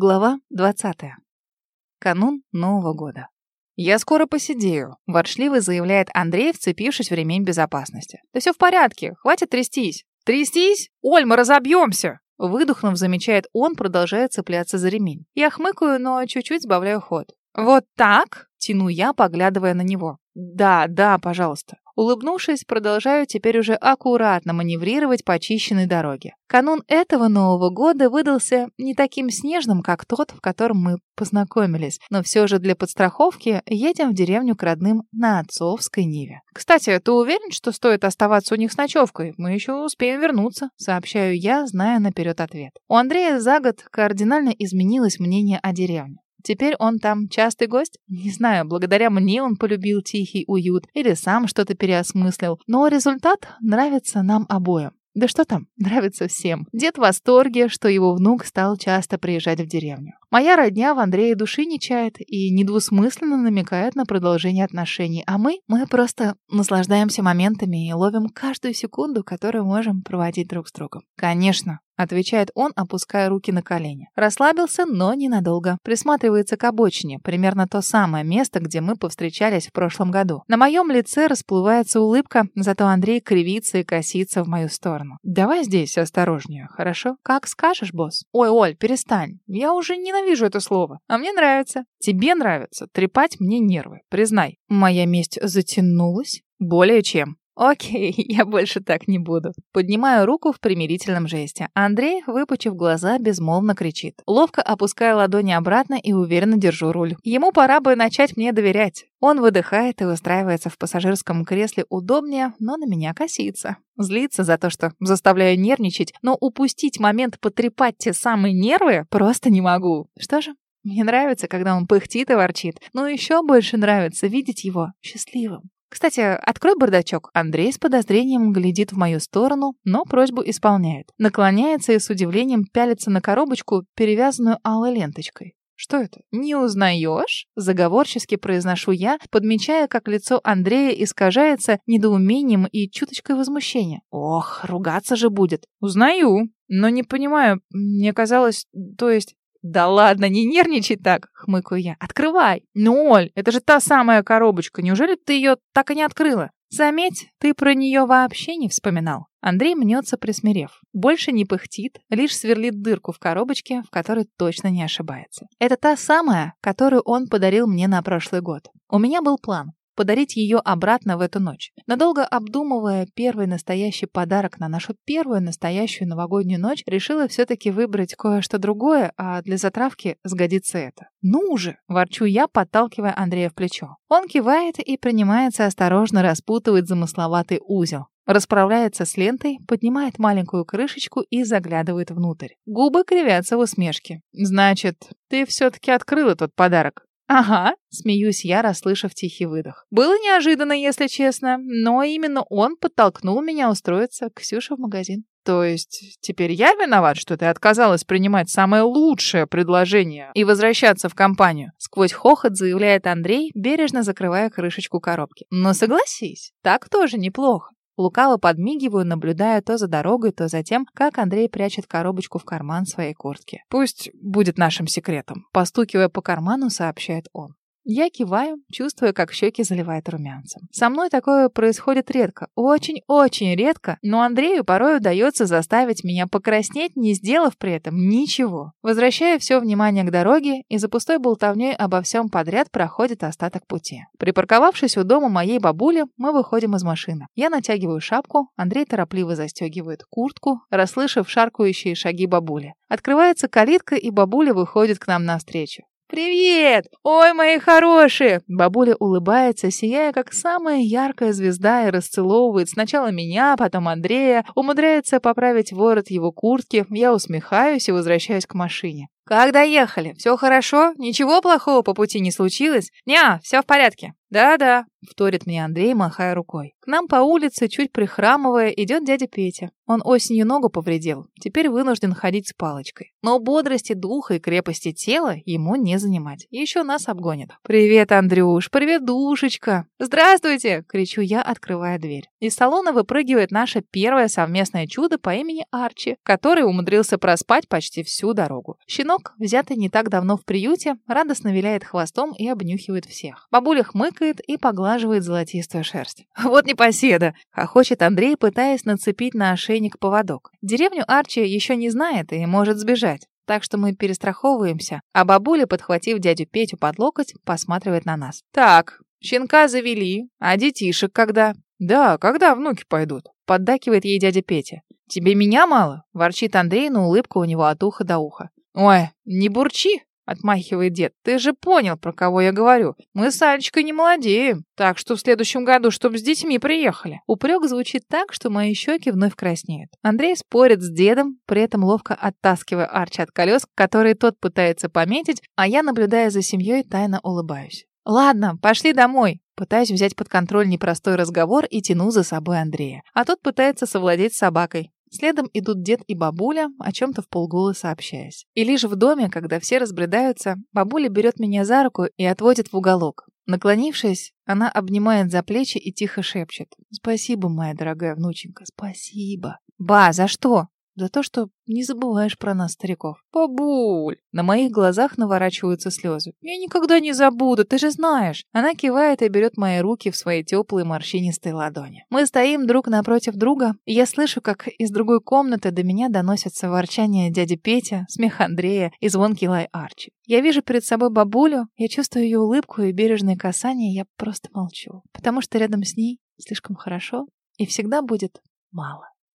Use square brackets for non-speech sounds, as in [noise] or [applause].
Глава 20. Канун Нового года. «Я скоро посидею», — ворчливо заявляет Андрей, вцепившись в ремень безопасности. «Да все в порядке, хватит трястись». «Трястись? Оль, мы разобьемся!» Выдохнув, замечает он, продолжая цепляться за ремень. Я хмыкаю, но чуть-чуть сбавляю ход. «Вот так?» — тяну я, поглядывая на него. «Да, да, пожалуйста». Улыбнувшись, продолжаю теперь уже аккуратно маневрировать по очищенной дороге. Канун этого Нового года выдался не таким снежным, как тот, в котором мы познакомились, но все же для подстраховки едем в деревню к родным на отцовской Ниве. «Кстати, ты уверен, что стоит оставаться у них с ночевкой? Мы еще успеем вернуться», — сообщаю я, зная наперед ответ. У Андрея за год кардинально изменилось мнение о деревне. Теперь он там частый гость? Не знаю, благодаря мне он полюбил тихий уют или сам что-то переосмыслил, но результат нравится нам обоим. Да что там, [laughs] нравится всем. Дед в восторге, что его внук стал часто приезжать в деревню. Моя родня в Андрее души не чает и недвусмысленно намекает на продолжение отношений, а мы, мы просто наслаждаемся моментами и ловим каждую секунду, которую можем проводить друг с другом. Конечно, Отвечает он, опуская руки на колени. Расслабился, но ненадолго. Присматривается к обочине, примерно то самое место, где мы повстречались в прошлом году. На моем лице расплывается улыбка, зато Андрей кривится и косится в мою сторону. Давай здесь осторожнее, хорошо? Как скажешь, босс. Ой, Оль, перестань. Я уже ненавижу это слово. А мне нравится. Тебе нравится трепать мне нервы, признай. Моя месть затянулась? Более чем. Окей, [laughs] я больше так не буду. Поднимаю руку в примирительном жесте. Андрей, выпучив глаза, безмолвно кричит. Ловко опускаю ладони обратно и уверенно держу руль. Ему пора бы начать мне доверять. Он выдыхает и устраивается в пассажирском кресле удобнее, но на меня косится. Злится за то, что заставляю нервничать, но упустить момент потрепать те самые нервы просто не могу. Что же, мне нравится, когда он пыхтит и ворчит, но еще больше нравится видеть его счастливым. «Кстати, открой бардачок». Андрей с подозрением глядит в мою сторону, но просьбу исполняет. Наклоняется и с удивлением пялится на коробочку, перевязанную алой ленточкой. «Что это? Не узнаешь?» Заговорчески произношу я, подмечая, как лицо Андрея искажается недоумением и чуточкой возмущения. «Ох, ругаться же будет!» «Узнаю, но не понимаю. Мне казалось, то есть...» «Да ладно, не нервничай так!» — хмыкаю я. «Открывай!» «Ну, Оль, это же та самая коробочка. Неужели ты ее так и не открыла?» «Заметь, ты про нее вообще не вспоминал». Андрей мнется, присмирев. Больше не пыхтит, лишь сверлит дырку в коробочке, в которой точно не ошибается. Это та самая, которую он подарил мне на прошлый год. У меня был план подарить ее обратно в эту ночь. Надолго обдумывая первый настоящий подарок на нашу первую настоящую новогоднюю ночь, решила все-таки выбрать кое-что другое, а для затравки сгодится это. «Ну же!» – ворчу я, подталкивая Андрея в плечо. Он кивает и принимается осторожно распутывать замысловатый узел. Расправляется с лентой, поднимает маленькую крышечку и заглядывает внутрь. Губы кривятся в усмешке. «Значит, ты все-таки открыл этот подарок?» «Ага», — смеюсь я, расслышав тихий выдох. Было неожиданно, если честно, но именно он подтолкнул меня устроиться к Ксюше в магазин. То есть теперь я виноват, что ты отказалась принимать самое лучшее предложение и возвращаться в компанию? Сквозь хохот заявляет Андрей, бережно закрывая крышечку коробки. Но согласись, так тоже неплохо. Лукаво подмигиваю, наблюдая то за дорогой, то за тем, как Андрей прячет коробочку в карман своей куртки. «Пусть будет нашим секретом», — постукивая по карману, сообщает он. Я киваю, чувствуя, как щеки заливает румянцем. Со мной такое происходит редко, очень-очень редко, но Андрею порой удается заставить меня покраснеть, не сделав при этом ничего. Возвращаю все внимание к дороге, и за пустой болтовней обо всем подряд проходит остаток пути. Припарковавшись у дома моей бабули, мы выходим из машины. Я натягиваю шапку, Андрей торопливо застегивает куртку, расслышав шаркающие шаги бабули. Открывается калитка, и бабуля выходит к нам навстречу. «Привет! Ой, мои хорошие!» Бабуля улыбается, сияя, как самая яркая звезда, и расцеловывает сначала меня, потом Андрея, умудряется поправить ворот его куртки. Я усмехаюсь и возвращаюсь к машине. «Как доехали? Все хорошо? Ничего плохого по пути не случилось? Ня, все в порядке». «Да-да», — вторит мне Андрей, махая рукой. К нам по улице, чуть прихрамывая, идет дядя Петя. Он осенью ногу повредил, теперь вынужден ходить с палочкой. Но бодрости духа и крепости тела ему не занимать. Еще нас обгонит. «Привет, Андрюш! Привет, душечка!» «Здравствуйте!» — кричу я, открывая дверь. Из салона выпрыгивает наше первое совместное чудо по имени Арчи, который умудрился проспать почти всю дорогу. Щенок Щенок, взятый не так давно в приюте, радостно виляет хвостом и обнюхивает всех. Бабуля хмыкает и поглаживает золотистую шерсть. [laughs] «Вот непоседа!» — хохочет Андрей, пытаясь нацепить на ошейник поводок. Деревню Арчи еще не знает и может сбежать. Так что мы перестраховываемся, а бабуля, подхватив дядю Петю под локоть, посматривает на нас. «Так, щенка завели, а детишек когда?» «Да, когда внуки пойдут?» — поддакивает ей дядя Петя. «Тебе меня мало?» — ворчит Андрей, но улыбка у него от уха до уха. «Ой, не бурчи!» — отмахивает дед. «Ты же понял, про кого я говорю. Мы с Алечкой не молодеем, так что в следующем году, чтобы с детьми приехали». Упрек звучит так, что мои щеки вновь краснеют. Андрей спорит с дедом, при этом ловко оттаскивая Арчи от колес, которые тот пытается пометить, а я, наблюдая за семьей, тайно улыбаюсь. «Ладно, пошли домой. Пытаюсь взять под контроль непростой разговор и тяну за собой Андрея. А тот пытается совладеть собакой. Следом идут дед и бабуля, о чем-то в полголоса общаясь. И лишь в доме, когда все разбредаются, бабуля берет меня за руку и отводит в уголок. Наклонившись, она обнимает за плечи и тихо шепчет. «Спасибо, моя дорогая внученька, спасибо». «Ба, за что?» За то, что не забываешь про нас, стариков. Бабуль! На моих глазах наворачиваются слезы. Я никогда не забуду, ты же знаешь. Она кивает и берет мои руки в свои теплые морщинистые ладони. Мы стоим друг напротив друга, и я слышу, как из другой комнаты до меня доносятся ворчание дяди Петя, смех Андрея и звонкий лай Арчи. Я вижу перед собой бабулю, я чувствую ее улыбку и бережные касания, я просто молчу. Потому что рядом с ней слишком хорошо и всегда будет мало.